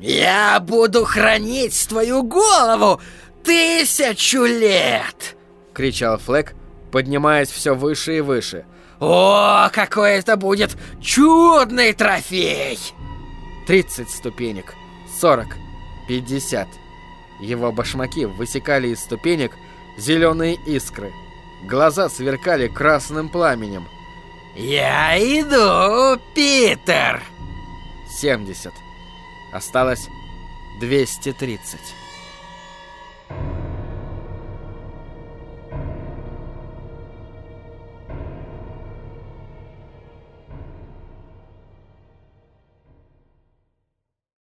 «Я буду хранить твою голову тысячу лет!» — кричал Флэк, поднимаясь все выше и выше. «О, какой это будет чудный трофей!» 30 ступенек, 40, 50. Его башмаки высекали из ступенек зеленые искры. Глаза сверкали красным пламенем. «Я иду, Питер!» 70. Осталось 230.